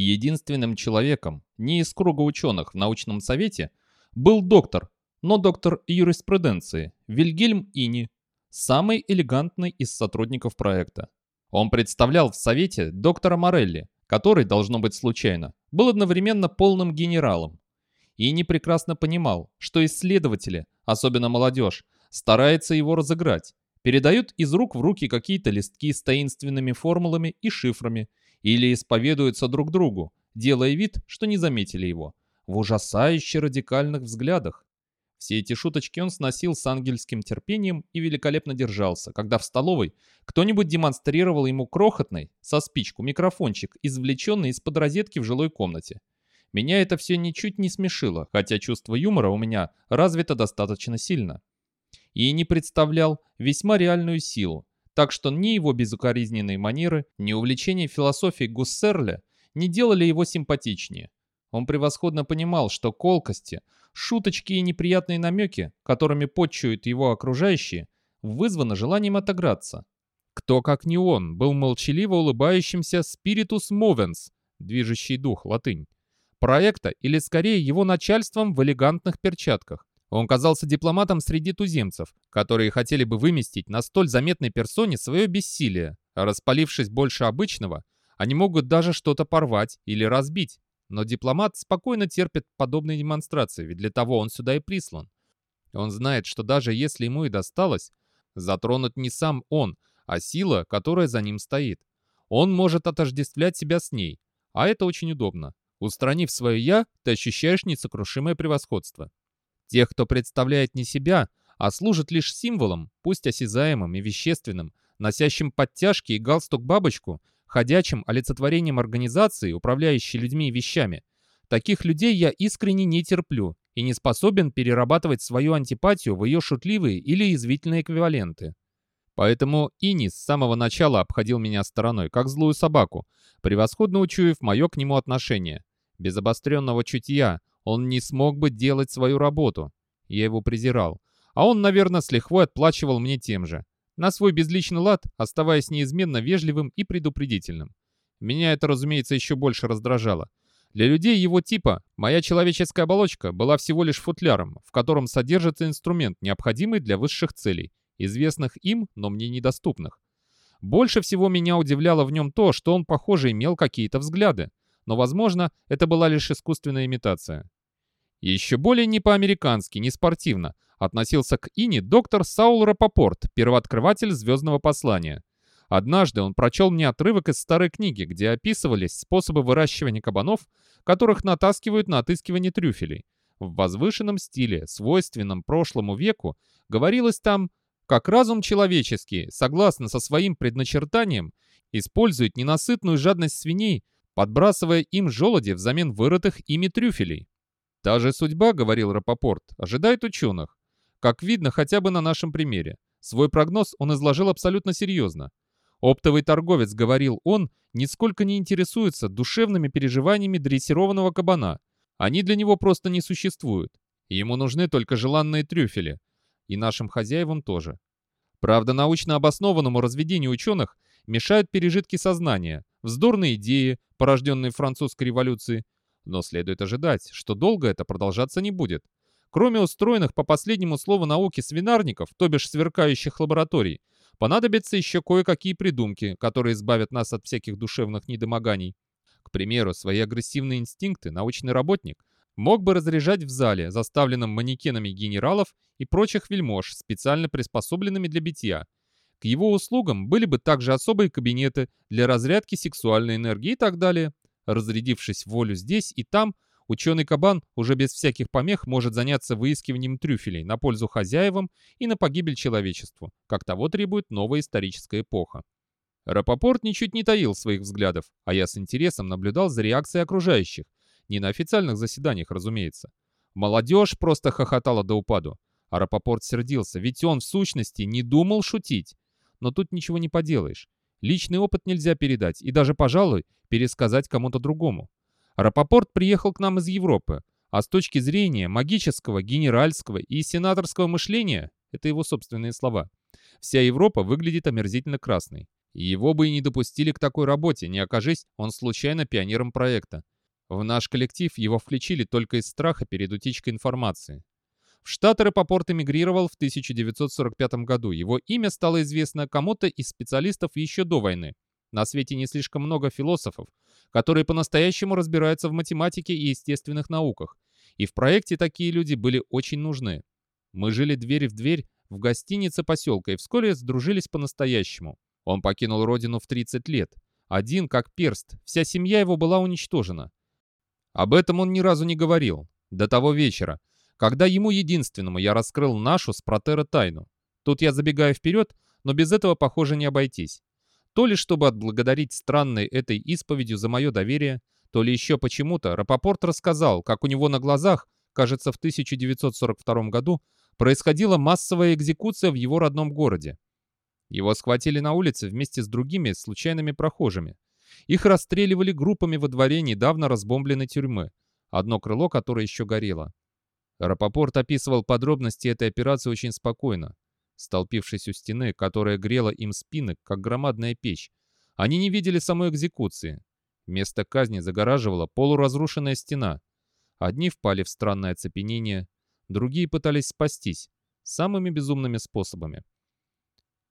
Единственным человеком, не из круга ученых в научном совете, был доктор, но доктор юриспруденции, Вильгельм Ини, самый элегантный из сотрудников проекта. Он представлял в совете доктора Морелли, который, должно быть случайно, был одновременно полным генералом. Ини прекрасно понимал, что исследователи, особенно молодежь, стараются его разыграть, передают из рук в руки какие-то листки с таинственными формулами и шифрами или исповедуются друг другу, делая вид, что не заметили его, в ужасающе радикальных взглядах. Все эти шуточки он сносил с ангельским терпением и великолепно держался, когда в столовой кто-нибудь демонстрировал ему крохотный, со спичку, микрофончик, извлеченный из-под розетки в жилой комнате. Меня это все ничуть не смешило, хотя чувство юмора у меня развито достаточно сильно. И не представлял весьма реальную силу, так что ни его безукоризненные манеры, ни увлечение философией Гуссерля не делали его симпатичнее. Он превосходно понимал, что колкости, шуточки и неприятные намеки, которыми подчуют его окружающие, вызваны желанием отыграться. Кто, как не он, был молчаливо улыбающимся «spiritus movens» — движущий дух, латынь, проекта или скорее его начальством в элегантных перчатках. Он казался дипломатом среди туземцев, которые хотели бы выместить на столь заметной персоне свое бессилие, а распалившись больше обычного, они могут даже что-то порвать или разбить. Но дипломат спокойно терпит подобные демонстрации, ведь для того он сюда и прислан. Он знает, что даже если ему и досталось, затронут не сам он, а сила, которая за ним стоит. Он может отождествлять себя с ней, а это очень удобно. Устранив свое «я», ты ощущаешь несокрушимое превосходство. Тех, кто представляет не себя, а служит лишь символом, пусть осязаемым и вещественным, носящим подтяжки и галстук-бабочку, ходячим олицетворением организации, управляющей людьми и вещами. Таких людей я искренне не терплю и не способен перерабатывать свою антипатию в ее шутливые или извительные эквиваленты. Поэтому Ини с самого начала обходил меня стороной, как злую собаку, превосходно учуяв мое к нему отношение. Без обостренного чутья он не смог бы делать свою работу. Я его презирал. А он, наверное, с лихвой отплачивал мне тем же на свой безличный лад, оставаясь неизменно вежливым и предупредительным. Меня это, разумеется, еще больше раздражало. Для людей его типа моя человеческая оболочка была всего лишь футляром, в котором содержится инструмент, необходимый для высших целей, известных им, но мне недоступных. Больше всего меня удивляло в нем то, что он, похоже, имел какие-то взгляды, но, возможно, это была лишь искусственная имитация. Еще более не по-американски, не спортивно, относился к Ине доктор Саул Рапопорт, первооткрыватель «Звездного послания». Однажды он прочел мне отрывок из старой книги, где описывались способы выращивания кабанов, которых натаскивают на отыскивание трюфелей. В возвышенном стиле, свойственном прошлому веку, говорилось там, как разум человеческий, согласно со своим предначертанием, использует ненасытную жадность свиней, подбрасывая им желуди взамен вырытых ими трюфелей. Та же судьба, говорил Рапопорт, ожидает ученых. Как видно хотя бы на нашем примере. Свой прогноз он изложил абсолютно серьезно. Оптовый торговец, говорил он, нисколько не интересуется душевными переживаниями дрессированного кабана. Они для него просто не существуют. Ему нужны только желанные трюфели. И нашим хозяевам тоже. Правда, научно обоснованному разведению ученых мешают пережитки сознания, вздорные идеи, порожденные французской революцией. Но следует ожидать, что долго это продолжаться не будет. Кроме устроенных по последнему слову науки свинарников, то бишь сверкающих лабораторий, понадобятся еще кое-какие придумки, которые избавят нас от всяких душевных недомоганий. К примеру, свои агрессивные инстинкты научный работник мог бы разряжать в зале, заставленном манекенами генералов и прочих вельмож, специально приспособленными для битья. К его услугам были бы также особые кабинеты для разрядки сексуальной энергии и так далее. Разрядившись волю здесь и там – Ученый кабан уже без всяких помех может заняться выискиванием трюфелей на пользу хозяевам и на погибель человечеству, как того требует новая историческая эпоха. Рапопорт ничуть не таил своих взглядов, а я с интересом наблюдал за реакцией окружающих. Не на официальных заседаниях, разумеется. Молодежь просто хохотала до упаду. А Рапопорт сердился, ведь он в сущности не думал шутить. Но тут ничего не поделаешь. Личный опыт нельзя передать и даже, пожалуй, пересказать кому-то другому. Рапопорт приехал к нам из Европы, а с точки зрения магического, генеральского и сенаторского мышления, это его собственные слова, вся Европа выглядит омерзительно красной. Его бы и не допустили к такой работе, не окажись он случайно пионером проекта. В наш коллектив его включили только из страха перед утечкой информации. В Штаты Рапопорт эмигрировал в 1945 году. Его имя стало известно кому-то из специалистов еще до войны. На свете не слишком много философов, которые по-настоящему разбираются в математике и естественных науках. И в проекте такие люди были очень нужны. Мы жили дверь в дверь в гостинице поселка и вскоре сдружились по-настоящему. Он покинул родину в 30 лет. Один, как перст, вся семья его была уничтожена. Об этом он ни разу не говорил. До того вечера, когда ему единственному я раскрыл нашу с Протера тайну. Тут я забегаю вперед, но без этого, похоже, не обойтись. То ли чтобы отблагодарить странной этой исповедью за мое доверие, то ли еще почему-то Рапопорт рассказал, как у него на глазах, кажется, в 1942 году, происходила массовая экзекуция в его родном городе. Его схватили на улице вместе с другими случайными прохожими. Их расстреливали группами во дворе недавно разбомбленной тюрьмы, одно крыло которое еще горело. Рапопорт описывал подробности этой операции очень спокойно. Столпившись у стены, которая грела им спины, как громадная печь, они не видели самой экзекуции. Место казни загораживала полуразрушенная стена. Одни впали в странное оцепенение, другие пытались спастись самыми безумными способами.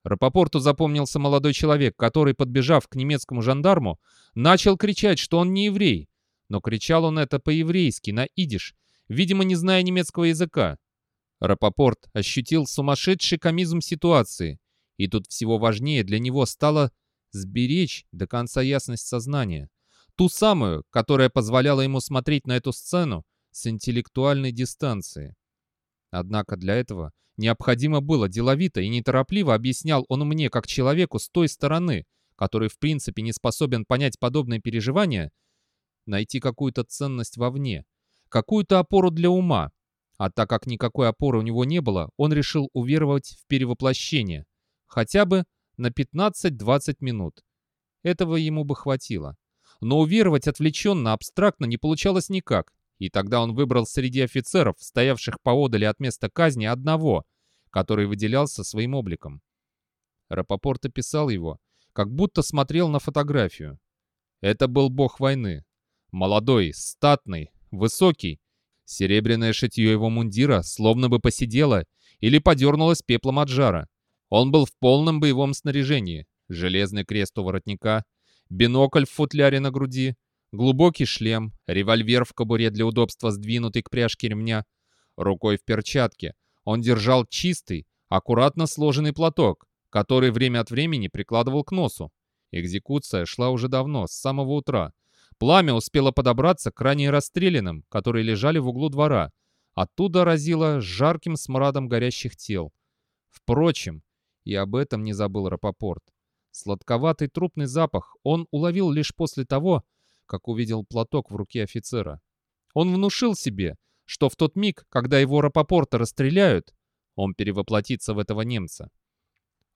Рапопорту запомнился молодой человек, который, подбежав к немецкому жандарму, начал кричать, что он не еврей. Но кричал он это по-еврейски, на идиш, видимо, не зная немецкого языка. Рапопорт ощутил сумасшедший комизм ситуации, и тут всего важнее для него стало сберечь до конца ясность сознания. Ту самую, которая позволяла ему смотреть на эту сцену с интеллектуальной дистанции. Однако для этого необходимо было деловито и неторопливо объяснял он мне, как человеку с той стороны, который в принципе не способен понять подобные переживания, найти какую-то ценность вовне, какую-то опору для ума. А так как никакой опоры у него не было, он решил уверовать в перевоплощение, хотя бы на 15-20 минут. Этого ему бы хватило. Но уверовать отвлеченно, абстрактно не получалось никак. И тогда он выбрал среди офицеров, стоявших поодали от места казни, одного, который выделялся своим обликом. Рапопорт описал его, как будто смотрел на фотографию. Это был бог войны. Молодой, статный, высокий. Серебряное шитье его мундира словно бы посидело или подернулось пеплом от жара. Он был в полном боевом снаряжении. Железный крест у воротника, бинокль в футляре на груди, Глубокий шлем, револьвер в кобуре для удобства сдвинутый к пряжке ремня. Рукой в перчатке он держал чистый, аккуратно сложенный платок, который время от времени прикладывал к носу. Экзекуция шла уже давно, с самого утра. Пламя успело подобраться к ранее расстрелянным, которые лежали в углу двора. Оттуда разило жарким смрадом горящих тел. Впрочем, и об этом не забыл Рапопорт. Сладковатый трупный запах он уловил лишь после того, как увидел платок в руке офицера. Он внушил себе, что в тот миг, когда его Рапопорта расстреляют, он перевоплотится в этого немца.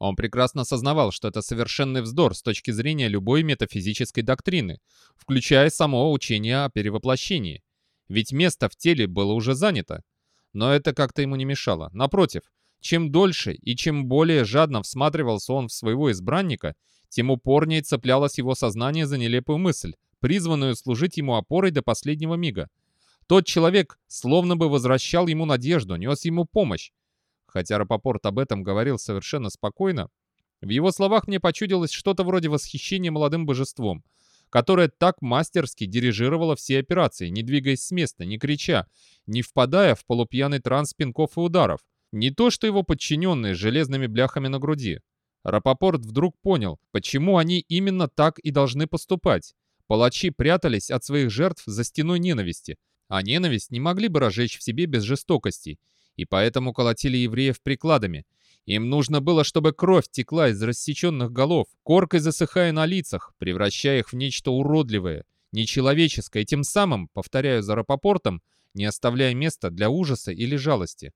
Он прекрасно осознавал, что это совершенный вздор с точки зрения любой метафизической доктрины, включая само учение о перевоплощении. Ведь место в теле было уже занято. Но это как-то ему не мешало. Напротив, чем дольше и чем более жадно всматривался он в своего избранника, тем упорнее цеплялось его сознание за нелепую мысль, призванную служить ему опорой до последнего мига. Тот человек словно бы возвращал ему надежду, нес ему помощь. Хотя Рапопорт об этом говорил совершенно спокойно, в его словах мне почудилось что-то вроде восхищения молодым божеством, которое так мастерски дирижировало все операции, не двигаясь с места, не крича, не впадая в полупьяный транс пинков и ударов. Не то, что его подчиненные с железными бляхами на груди. Рапопорт вдруг понял, почему они именно так и должны поступать. Палачи прятались от своих жертв за стеной ненависти, а ненависть не могли бы разжечь в себе без жестокости, и поэтому колотили евреев прикладами. Им нужно было, чтобы кровь текла из рассеченных голов, коркой засыхая на лицах, превращая их в нечто уродливое, нечеловеческое, тем самым, повторяю за Рапопортом, не оставляя места для ужаса или жалости.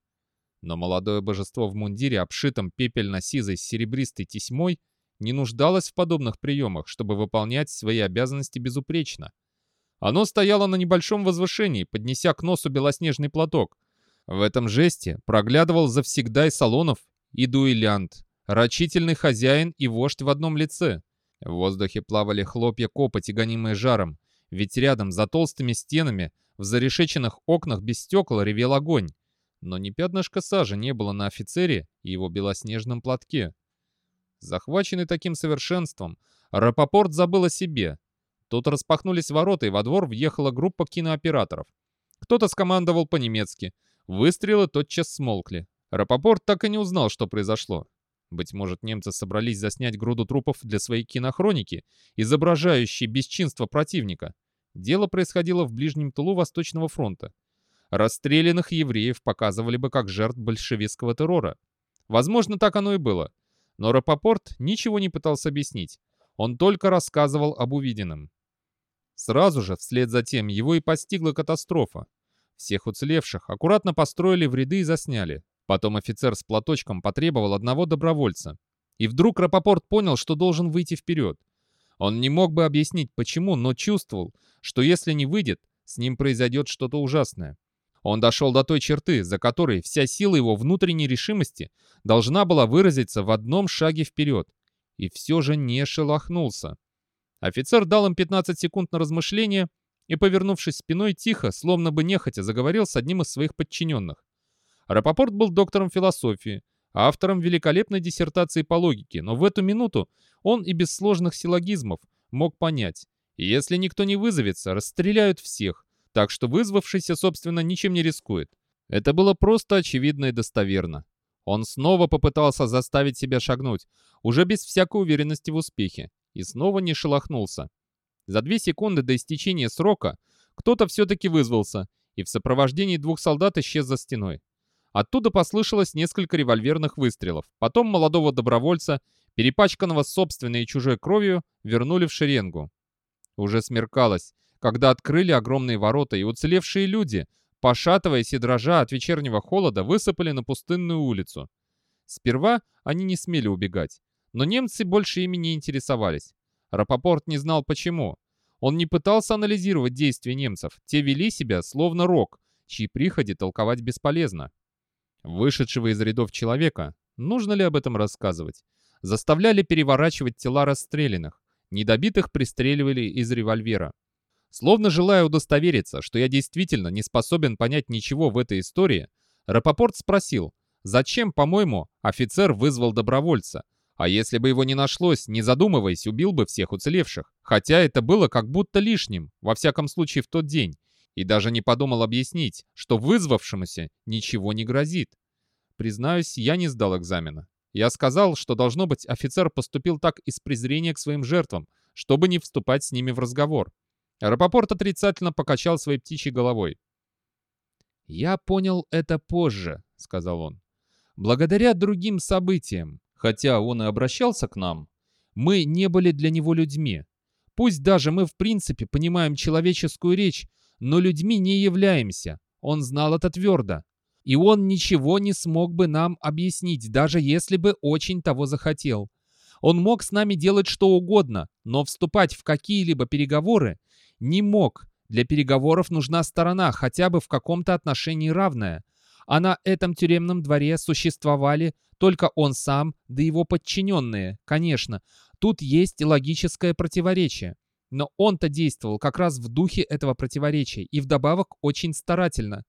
Но молодое божество в мундире, обшитом пепельно-сизой серебристой тесьмой, не нуждалось в подобных приемах, чтобы выполнять свои обязанности безупречно. Оно стояло на небольшом возвышении, поднеся к носу белоснежный платок. В этом жесте проглядывал завсегдай салонов и дуэлянт, рачительный хозяин и вождь в одном лице. В воздухе плавали хлопья копоти, гонимые жаром, ведь рядом, за толстыми стенами, в зарешеченных окнах без стекол ревел огонь. Но ни пятнышка сажи не было на офицере и его белоснежном платке. Захваченный таким совершенством, Рапопорт забыл о себе. Тут распахнулись ворота, и во двор въехала группа кинооператоров. Кто-то скомандовал по-немецки. Выстрелы тотчас смолкли. Рапопорт так и не узнал, что произошло. Быть может, немцы собрались заснять груду трупов для своей кинохроники, изображающей бесчинство противника. Дело происходило в ближнем тылу Восточного фронта. Расстрелянных евреев показывали бы как жертв большевистского террора. Возможно, так оно и было. Но Рапопорт ничего не пытался объяснить. Он только рассказывал об увиденном. Сразу же, вслед за тем, его и постигла катастрофа. Всех уцелевших аккуратно построили в ряды и засняли. Потом офицер с платочком потребовал одного добровольца. И вдруг Рапопорт понял, что должен выйти вперед. Он не мог бы объяснить, почему, но чувствовал, что если не выйдет, с ним произойдет что-то ужасное. Он дошел до той черты, за которой вся сила его внутренней решимости должна была выразиться в одном шаге вперед. И все же не шелохнулся. Офицер дал им 15 секунд на размышление и, повернувшись спиной, тихо, словно бы нехотя, заговорил с одним из своих подчиненных. Рапопорт был доктором философии, автором великолепной диссертации по логике, но в эту минуту он и без сложных силлогизмов мог понять, если никто не вызовется, расстреляют всех, так что вызвавшийся, собственно, ничем не рискует. Это было просто очевидно и достоверно. Он снова попытался заставить себя шагнуть, уже без всякой уверенности в успехе, и снова не шелохнулся. За две секунды до истечения срока кто-то все-таки вызвался и в сопровождении двух солдат исчез за стеной. Оттуда послышалось несколько револьверных выстрелов. Потом молодого добровольца, перепачканного собственной и чужой кровью, вернули в шеренгу. Уже смеркалось, когда открыли огромные ворота, и уцелевшие люди, пошатываясь и дрожа от вечернего холода, высыпали на пустынную улицу. Сперва они не смели убегать, но немцы больше ими не интересовались. Рапопорт не знал почему. Он не пытался анализировать действия немцев, те вели себя словно рок, чьи приходи толковать бесполезно. Вышедшего из рядов человека, нужно ли об этом рассказывать, заставляли переворачивать тела расстрелянных, недобитых пристреливали из револьвера. Словно желая удостовериться, что я действительно не способен понять ничего в этой истории, Рапопорт спросил, зачем, по-моему, офицер вызвал добровольца, а если бы его не нашлось, не задумываясь, убил бы всех уцелевших. Хотя это было как будто лишним, во всяком случае в тот день, и даже не подумал объяснить, что вызвавшемуся ничего не грозит. Признаюсь, я не сдал экзамена. Я сказал, что, должно быть, офицер поступил так из презрения к своим жертвам, чтобы не вступать с ними в разговор. Рапопорт отрицательно покачал своей птичьей головой. «Я понял это позже», — сказал он. «Благодаря другим событиям, хотя он и обращался к нам, мы не были для него людьми. Пусть даже мы в принципе понимаем человеческую речь, но людьми не являемся. Он знал это твердо. И он ничего не смог бы нам объяснить, даже если бы очень того захотел. Он мог с нами делать что угодно, но вступать в какие-либо переговоры не мог. Для переговоров нужна сторона, хотя бы в каком-то отношении равная. А на этом тюремном дворе существовали только он сам, да его подчиненные, конечно. Тут есть логическое противоречие. Но он-то действовал как раз в духе этого противоречия и вдобавок очень старательно.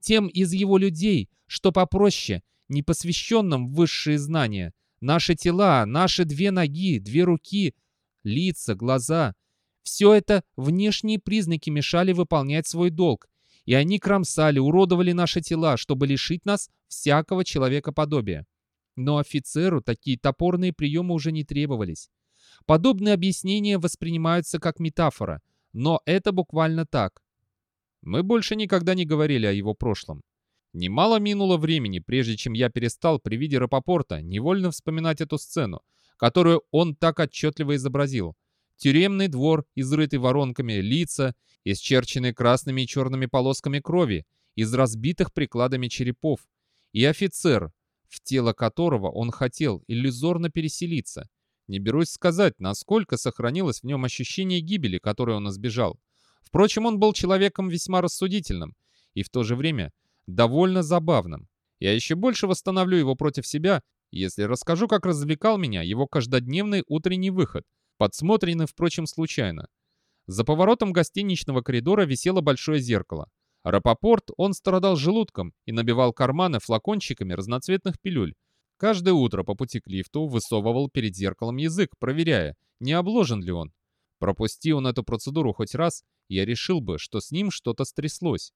Тем из его людей, что попроще, непосвященным в высшие знания, наши тела, наши две ноги, две руки, лица, глаза — все это внешние признаки мешали выполнять свой долг, и они кромсали, уродовали наши тела, чтобы лишить нас всякого человекоподобия. Но офицеру такие топорные приемы уже не требовались. Подобные объяснения воспринимаются как метафора, но это буквально так. Мы больше никогда не говорили о его прошлом. Немало минуло времени, прежде чем я перестал при виде Рапопорта невольно вспоминать эту сцену, которую он так отчетливо изобразил. Тюремный двор, изрытый воронками, лица, исчерченные красными и черными полосками крови, из разбитых прикладами черепов, и офицер, в тело которого он хотел иллюзорно переселиться. Не берусь сказать, насколько сохранилось в нем ощущение гибели, которой он избежал. Впрочем, он был человеком весьма рассудительным и в то же время довольно забавным. Я еще больше восстановлю его против себя, если расскажу, как развлекал меня его каждодневный утренний выход, подсмотрены, впрочем, случайно. За поворотом гостиничного коридора висело большое зеркало. Рапопорт, он страдал желудком и набивал карманы флакончиками разноцветных пилюль. Каждое утро по пути к лифту высовывал перед зеркалом язык, проверяя, не обложен ли он. Пропусти он эту процедуру хоть раз, я решил бы, что с ним что-то стряслось.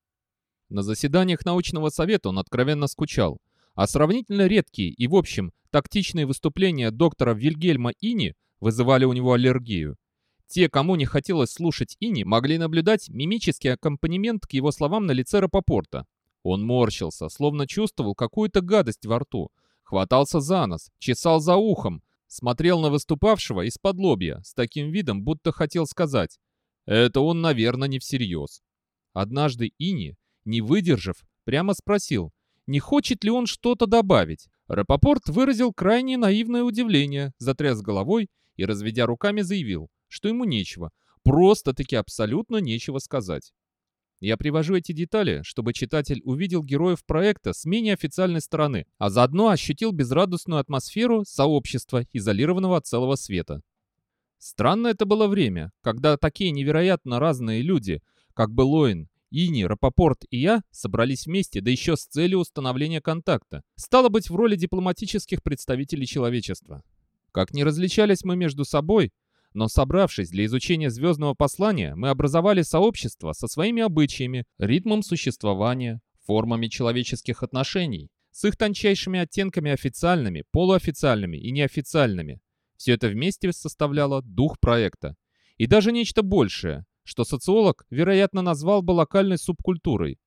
На заседаниях научного совета он откровенно скучал, а сравнительно редкие и, в общем, тактичные выступления доктора Вильгельма Ини вызывали у него аллергию. Те, кому не хотелось слушать Ини, могли наблюдать мимический аккомпанемент к его словам на лице Рапопорта. Он морщился, словно чувствовал какую-то гадость во рту, хватался за нос, чесал за ухом, смотрел на выступавшего из-под лобья с таким видом, будто хотел сказать «Это он, наверное, не всерьез». Однажды Ини, не выдержав, прямо спросил, не хочет ли он что-то добавить. Рапопорт выразил крайне наивное удивление, затряс головой и, разведя руками, заявил, что ему нечего, просто-таки абсолютно нечего сказать. Я привожу эти детали, чтобы читатель увидел героев проекта с менее официальной стороны, а заодно ощутил безрадостную атмосферу сообщества, изолированного от целого света. Странно это было время, когда такие невероятно разные люди, как Белоин, Ини, Рапопорт и я собрались вместе, да еще с целью установления контакта. Стало быть, в роли дипломатических представителей человечества. Как не различались мы между собой, но собравшись для изучения звездного послания, мы образовали сообщество со своими обычаями, ритмом существования, формами человеческих отношений, с их тончайшими оттенками официальными, полуофициальными и неофициальными. Все это вместе составляло дух проекта. И даже нечто большее, что социолог, вероятно, назвал бы локальной субкультурой.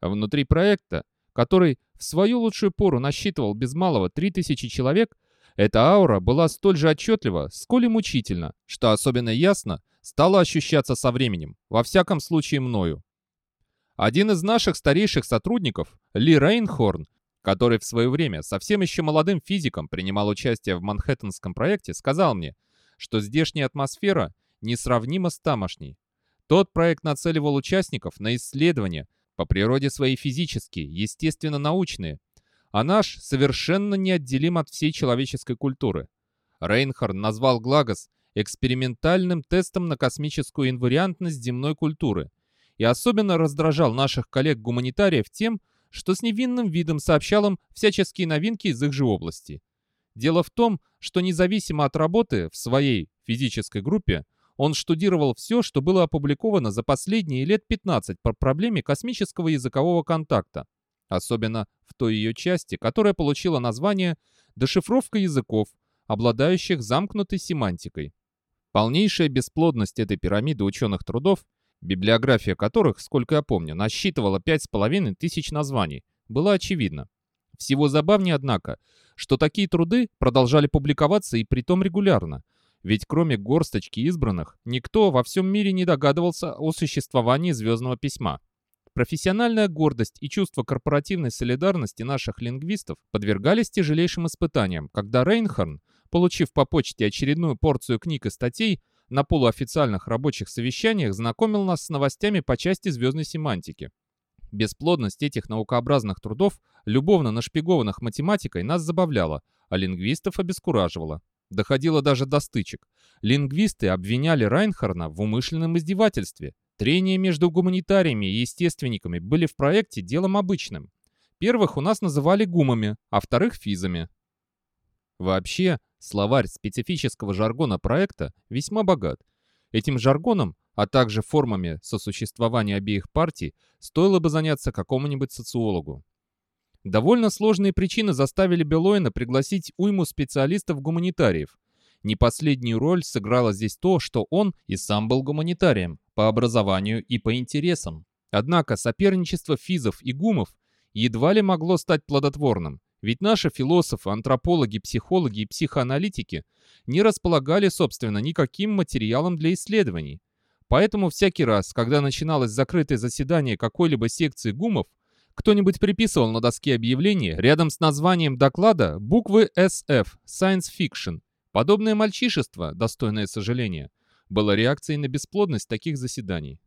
Внутри проекта, который в свою лучшую пору насчитывал без малого 3000 человек, эта аура была столь же отчетлива, сколь и мучительна, что особенно ясно стало ощущаться со временем, во всяком случае мною. Один из наших старейших сотрудников, Ли Рейнхорн, который в свое время совсем еще молодым физиком принимал участие в Манхэттенском проекте, сказал мне, что здешняя атмосфера несравнима с тамошней. Тот проект нацеливал участников на исследования, по природе своей физические, естественно-научные, а наш совершенно неотделим от всей человеческой культуры. Рейнхард назвал Глагос экспериментальным тестом на космическую инвариантность земной культуры и особенно раздражал наших коллег-гуманитариев тем, что с невинным видом сообщал им всяческие новинки из их же области. Дело в том, что независимо от работы в своей физической группе, он штудировал все, что было опубликовано за последние лет 15 по проблеме космического языкового контакта особенно в той ее части, которая получила название «Дешифровка языков, обладающих замкнутой семантикой». Полнейшая бесплодность этой пирамиды ученых трудов, библиография которых, сколько я помню, насчитывала пять с половиной тысяч названий, была очевидна. Всего забавнее, однако, что такие труды продолжали публиковаться и притом регулярно, ведь кроме горсточки избранных, никто во всем мире не догадывался о существовании звездного письма. Профессиональная гордость и чувство корпоративной солидарности наших лингвистов подвергались тяжелейшим испытаниям, когда Рейнхорн, получив по почте очередную порцию книг и статей, на полуофициальных рабочих совещаниях знакомил нас с новостями по части звездной семантики. Бесплодность этих наукообразных трудов, любовно нашпигованных математикой, нас забавляла, а лингвистов обескураживала. Доходило даже до стычек. Лингвисты обвиняли Райнхарна в умышленном издевательстве. Трения между гуманитариями и естественниками были в проекте делом обычным. Первых у нас называли гумами, а вторых физами. Вообще, словарь специфического жаргона проекта весьма богат. Этим жаргоном, а также формами сосуществования обеих партий, стоило бы заняться какому-нибудь социологу. Довольно сложные причины заставили Белоина пригласить уйму специалистов-гуманитариев. Не последнюю роль сыграло здесь то, что он и сам был гуманитарием, по образованию и по интересам. Однако соперничество физов и гумов едва ли могло стать плодотворным, ведь наши философы, антропологи, психологи и психоаналитики не располагали, собственно, никаким материалом для исследований. Поэтому всякий раз, когда начиналось закрытое заседание какой-либо секции гумов, кто-нибудь приписывал на доске объявления рядом с названием доклада буквы SF – Science Fiction. Подобное мальчишество, достойное сожаления, была реакцией на бесплодность таких заседаний.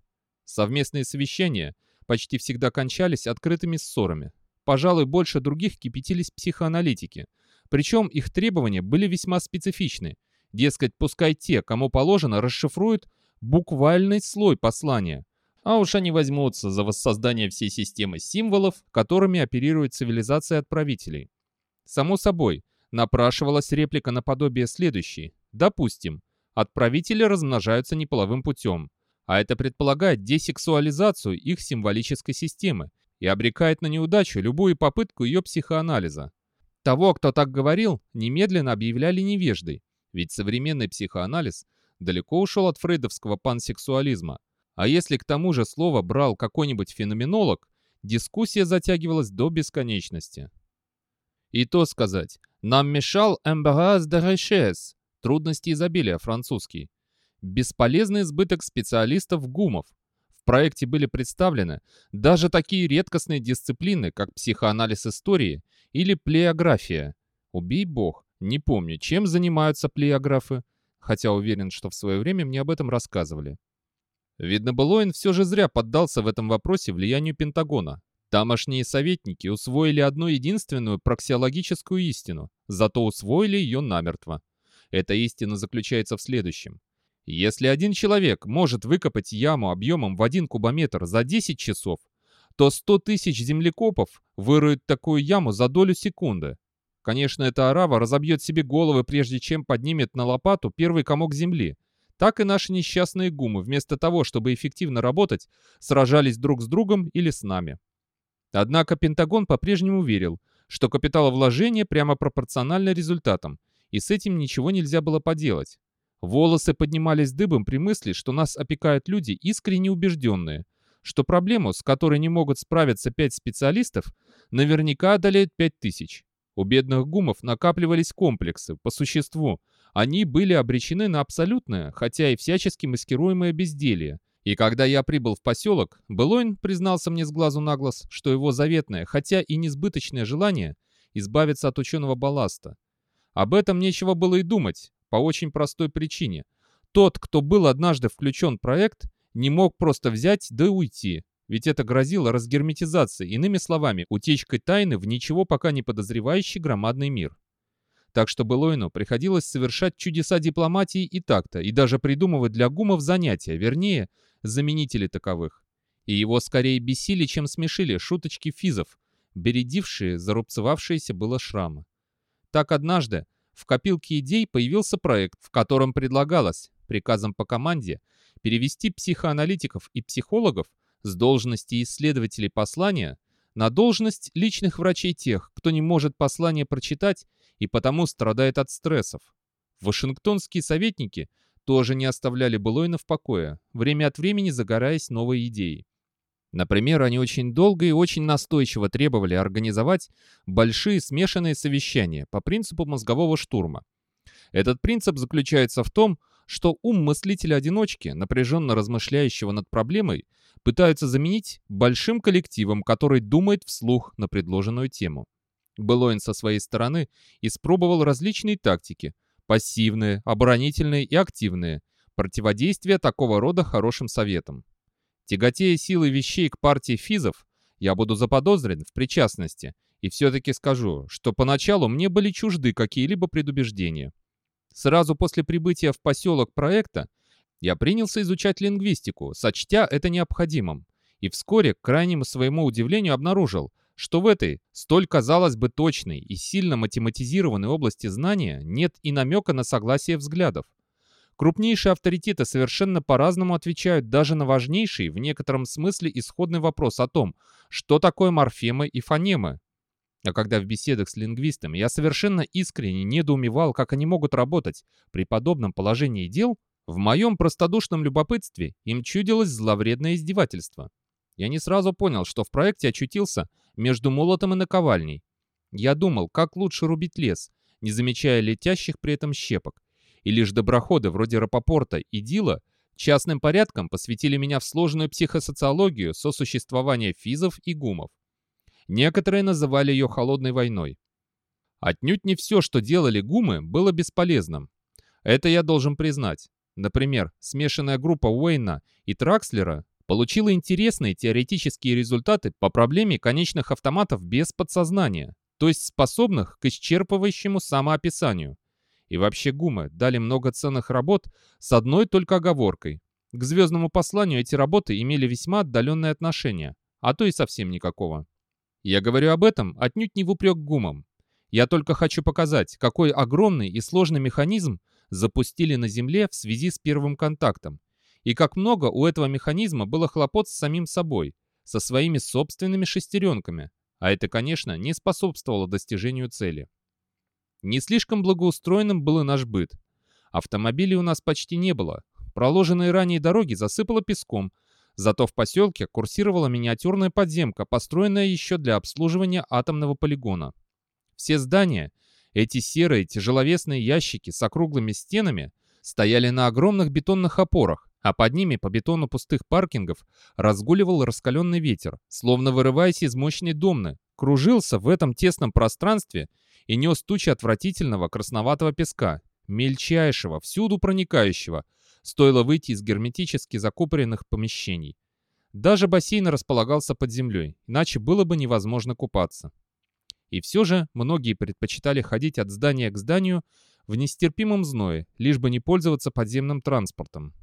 Совместные совещания почти всегда кончались открытыми ссорами. Пожалуй, больше других кипятились психоаналитики. Причем их требования были весьма специфичны. Дескать, пускай те, кому положено, расшифруют буквальный слой послания. А уж они возьмутся за воссоздание всей системы символов, которыми оперирует цивилизация отправителей. Само собой, напрашивалась реплика наподобие следующей. Допустим, отправители размножаются неполовым путем, а это предполагает десексуализацию их символической системы и обрекает на неудачу любую попытку ее психоанализа. Того, кто так говорил, немедленно объявляли невеждой, ведь современный психоанализ далеко ушел от фрейдовского пансексуализма. А если к тому же слово брал какой-нибудь феноменолог, дискуссия затягивалась до бесконечности. И то сказать, нам мешал «embarras de richesse» — трудности изобилия французский. Бесполезный избыток специалистов-гумов. В проекте были представлены даже такие редкостные дисциплины, как психоанализ истории или плеография. Убей бог, не помню, чем занимаются плеографы, хотя уверен, что в свое время мне об этом рассказывали. Видно, Белоин все же зря поддался в этом вопросе влиянию Пентагона. Тамошние советники усвоили одну единственную проксиологическую истину, зато усвоили ее намертво. Эта истина заключается в следующем. Если один человек может выкопать яму объемом в один кубометр за 10 часов, то 100 тысяч землекопов выроют такую яму за долю секунды. Конечно, эта арава разобьет себе головы, прежде чем поднимет на лопату первый комок земли. Так и наши несчастные гумы, вместо того, чтобы эффективно работать, сражались друг с другом или с нами. Однако Пентагон по-прежнему верил, что капиталовложение прямо пропорционально результатам, и с этим ничего нельзя было поделать. Волосы поднимались дыбом при мысли, что нас опекают люди, искренне убежденные, что проблему, с которой не могут справиться пять специалистов, наверняка одолеют пять тысяч. У бедных гумов накапливались комплексы, по существу. Они были обречены на абсолютное, хотя и всячески маскируемое безделье. И когда я прибыл в поселок, Белойн признался мне с глазу на глаз, что его заветное, хотя и несбыточное желание избавиться от ученого балласта. Об этом нечего было и думать, по очень простой причине. Тот, кто был однажды включен в проект, не мог просто взять да уйти. Ведь это грозило разгерметизацией, иными словами, утечкой тайны в ничего пока не подозревающий громадный мир. Так что Белойну приходилось совершать чудеса дипломатии и такта, и даже придумывать для гумов занятия, вернее, заменители таковых. И его скорее бесили, чем смешили шуточки физов, бередившие зарубцевавшиеся было шрамы. Так однажды, в копилке идей появился проект, в котором предлагалось, приказом по команде, перевести психоаналитиков и психологов с должности исследователей послания на должность личных врачей тех, кто не может послание прочитать и потому страдает от стрессов. Вашингтонские советники тоже не оставляли Былойна в покое, время от времени загораясь новой идеей. Например, они очень долго и очень настойчиво требовали организовать большие смешанные совещания по принципу мозгового штурма. Этот принцип заключается в том, что ум мыслителя-одиночки, напряженно размышляющего над проблемой, пытаются заменить большим коллективом, который думает вслух на предложенную тему. Белоин со своей стороны испробовал различные тактики – пассивные, оборонительные и активные – противодействия такого рода хорошим советам. Тяготея силы вещей к партии физов, я буду заподозрен в причастности, и все-таки скажу, что поначалу мне были чужды какие-либо предубеждения. Сразу после прибытия в поселок проекта я принялся изучать лингвистику, сочтя это необходимым, и вскоре, к крайнему своему удивлению, обнаружил, что в этой, столь казалось бы точной и сильно математизированной области знания нет и намека на согласие взглядов. Крупнейшие авторитеты совершенно по-разному отвечают даже на важнейший, в некотором смысле, исходный вопрос о том, что такое морфемы и фонемы. А когда в беседах с лингвистами я совершенно искренне недоумевал, как они могут работать при подобном положении дел, в моем простодушном любопытстве им чудилось зловредное издевательство. Я не сразу понял, что в проекте очутился между молотом и наковальней. Я думал, как лучше рубить лес, не замечая летящих при этом щепок, и лишь доброходы вроде Рапопорта и Дила частным порядком посвятили меня в сложную психосоциологию сосуществования физов и гумов. Некоторые называли ее холодной войной. Отнюдь не все, что делали гумы, было бесполезным. Это я должен признать. Например, смешанная группа Уэйна и Тракслера получила интересные теоретические результаты по проблеме конечных автоматов без подсознания, то есть способных к исчерпывающему самоописанию. И вообще гумы дали много ценных работ с одной только оговоркой. К звездному посланию эти работы имели весьма отдаленное отношение, а то и совсем никакого. Я говорю об этом отнюдь не в упрек гумам. Я только хочу показать, какой огромный и сложный механизм запустили на Земле в связи с первым контактом, и как много у этого механизма было хлопот с самим собой, со своими собственными шестеренками, а это, конечно, не способствовало достижению цели. Не слишком благоустроенным был и наш быт. Автомобилей у нас почти не было, проложенные ранее дороги засыпало песком, зато в поселке курсировала миниатюрная подземка, построенная еще для обслуживания атомного полигона. Все здания, эти серые тяжеловесные ящики с округлыми стенами, стояли на огромных бетонных опорах, а под ними по бетону пустых паркингов разгуливал раскаленный ветер, словно вырываясь из мощной домны, кружился в этом тесном пространстве и нес тучи отвратительного красноватого песка, мельчайшего, всюду проникающего, стоило выйти из герметически закупоренных помещений. Даже бассейн располагался под землей, иначе было бы невозможно купаться. И все же многие предпочитали ходить от здания к зданию в нестерпимом зное, лишь бы не пользоваться подземным транспортом.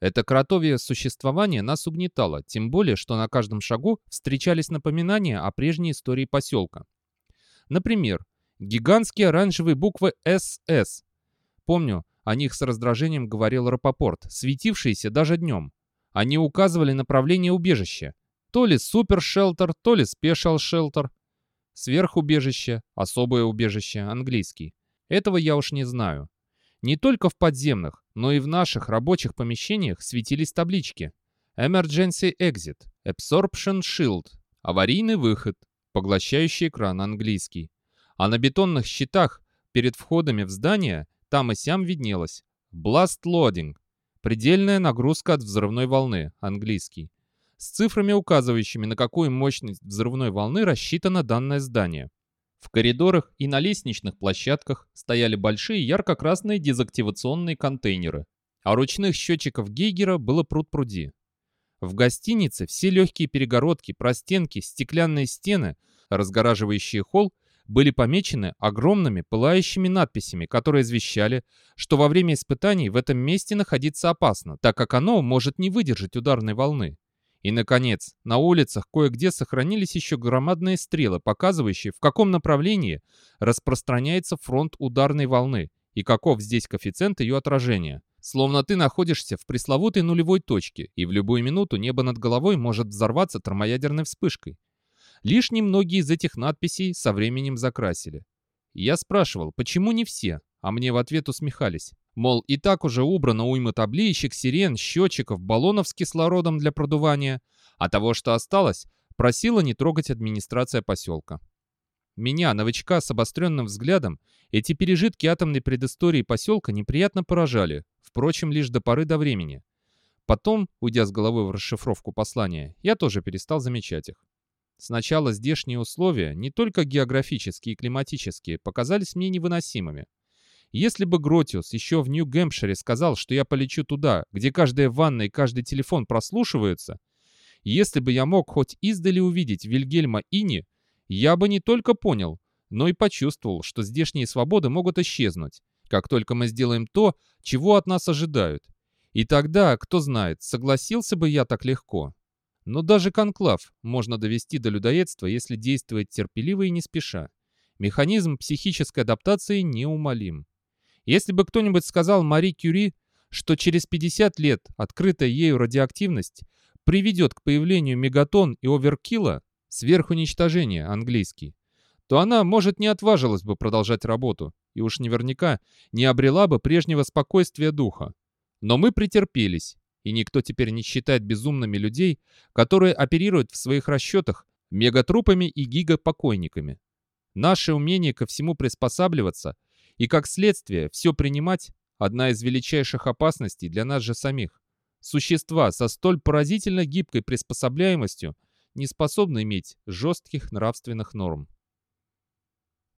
Это кротовье существование нас угнетало, тем более, что на каждом шагу встречались напоминания о прежней истории поселка. Например, гигантские оранжевые буквы «СС». Помню, о них с раздражением говорил Рапопорт, светившиеся даже днем. Они указывали направление убежища. То ли супер-шелтер, то ли спешал-шелтер. Сверхубежище, особое убежище, английский. Этого я уж не знаю. Не только в подземных, но и в наших рабочих помещениях светились таблички. Emergency Exit, Absorption Shield, аварийный выход, поглощающий экран английский. А на бетонных щитах перед входами в здание там и сям виднелось Blast Loading, предельная нагрузка от взрывной волны, английский с цифрами, указывающими, на какую мощность взрывной волны рассчитано данное здание. В коридорах и на лестничных площадках стояли большие ярко-красные дезактивационные контейнеры, а ручных счетчиков Гейгера было пруд-пруди. В гостинице все легкие перегородки, простенки, стеклянные стены, разгораживающие холл, были помечены огромными пылающими надписями, которые извещали, что во время испытаний в этом месте находиться опасно, так как оно может не выдержать ударной волны. И, наконец, на улицах кое-где сохранились еще громадные стрелы, показывающие, в каком направлении распространяется фронт ударной волны и каков здесь коэффициент ее отражения. Словно ты находишься в пресловутой нулевой точке, и в любую минуту небо над головой может взорваться термоядерной вспышкой. Лишь немногие из этих надписей со временем закрасили. Я спрашивал, почему не все, а мне в ответ усмехались. Мол, и так уже убрано уйма табличек, сирен, счетчиков, баллонов с кислородом для продувания, а того, что осталось, просила не трогать администрация поселка. Меня, новичка с обостренным взглядом, эти пережитки атомной предыстории поселка неприятно поражали, впрочем, лишь до поры до времени. Потом, уйдя с головой в расшифровку послания, я тоже перестал замечать их. Сначала здешние условия, не только географические и климатические, показались мне невыносимыми. Если бы Гротиус еще в Нью-Гэмпшире сказал, что я полечу туда, где каждая ванна и каждый телефон прослушиваются, если бы я мог хоть издали увидеть Вильгельма Ини, я бы не только понял, но и почувствовал, что здешние свободы могут исчезнуть, как только мы сделаем то, чего от нас ожидают. И тогда, кто знает, согласился бы я так легко. Но даже конклав можно довести до людоедства, если действовать терпеливо и не спеша. Механизм психической адаптации неумолим. Если бы кто-нибудь сказал Мари Кюри, что через 50 лет открытая ею радиоактивность приведет к появлению мегатон и оверкилла, сверхуничтожения английский, то она, может, не отважилась бы продолжать работу и уж наверняка не обрела бы прежнего спокойствия духа. Но мы претерпелись, и никто теперь не считает безумными людей, которые оперируют в своих расчетах мегатрупами и гигапокойниками. Наше умение ко всему приспосабливаться и, как следствие, все принимать – одна из величайших опасностей для нас же самих. Существа со столь поразительно гибкой приспособляемостью не способны иметь жестких нравственных норм.